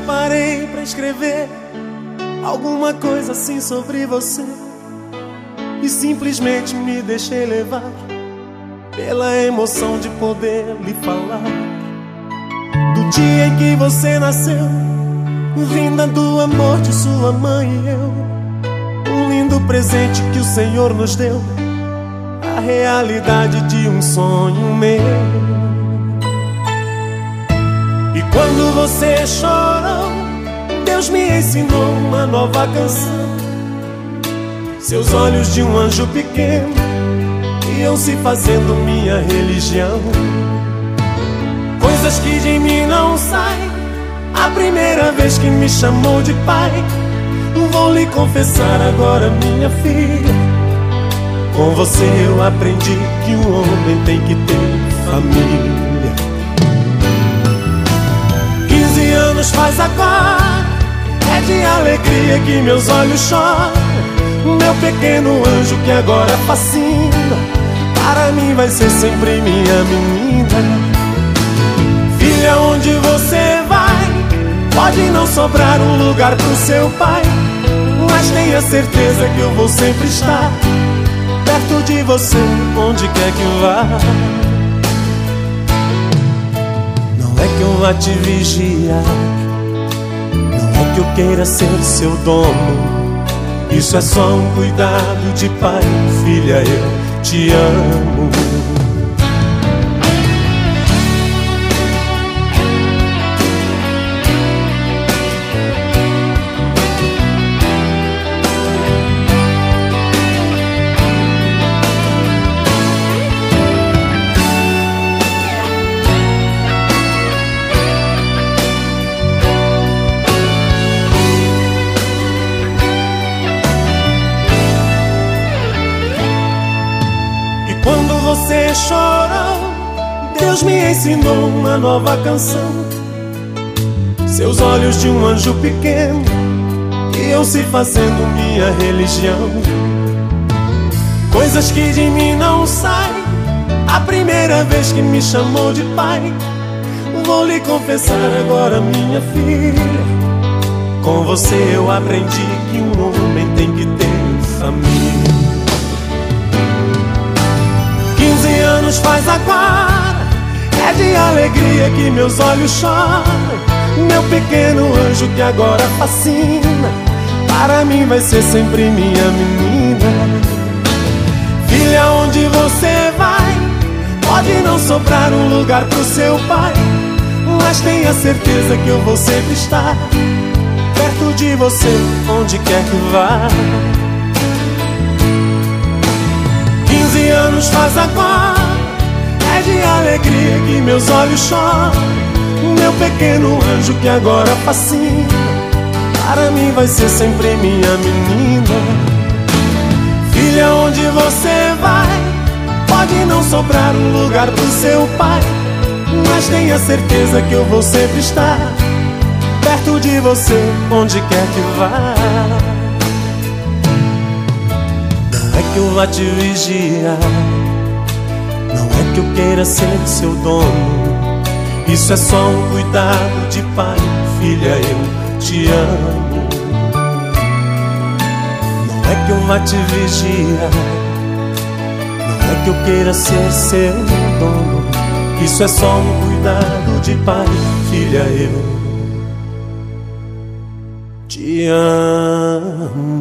parei pra escrever alguma coisa assim sobre você. E simplesmente me deixei levar pela emoção de poder lhe falar. Do dia em que você nasceu, vinda do amor de sua mãe e eu, um lindo presente que o Senhor nos deu, a realidade de um sonho meu. Quando você chorou, Deus me ensinou uma nova canção. Seus olhos de um anjo pequeno iam se fazendo minha religião. Coisas que de mim não saem. A primeira vez que me chamou de pai, vou lhe confessar agora, minha filha. Com você eu aprendi que um homem tem que ter família. Faz agora. É de alegria que meus olhos choram. Meu pequeno anjo que agora fascina Para mim vai ser sempre minha menina. Filha, onde você vai? Pode não sobrar um lugar pro seu pai Mas tenha certeza que eu vou sempre estar Perto de você, onde quer que vá que eu vá te vigiar Não é que eu queira ser seu dono. Isso é só um cuidado de pai. Filha, eu te amo Deus me ensinou uma nova canção. Seus olhos de um anjo pequeno iam se fazendo minha religião. Coisas que de mim não saem. A primeira vez que me chamou de pai, vou lhe confessar agora, minha filha. Com você eu aprendi que um homem tem que ter família. Anos faz agora. É de alegria que meus olhos choram. Meu pequeno anjo que agora fascina Para mim vai ser sempre minha menina. Filha, onde você vai? Pode não sobrar um lugar pro seu pai Mas tenha certeza que eu vou sempre estar Perto de você, onde quer que vá 15 anos faz agora é de alegria que meus olhos choram. Meu pequeno anjo que agora fascina Para mim vai ser sempre minha menina. Filha, onde você vai? Pode não sobrar um lugar pro seu pai Mas tenha certeza que eu vou sempre estar Perto de você, onde quer que vá que eu vá te vigiar não é que eu queira ser seu dono, isso é só um cuidado de pai, filha, eu te amo. Não é que eu vá te vigiar, não é que eu queira ser seu dono, isso é só um cuidado de pai, filha, eu te amo.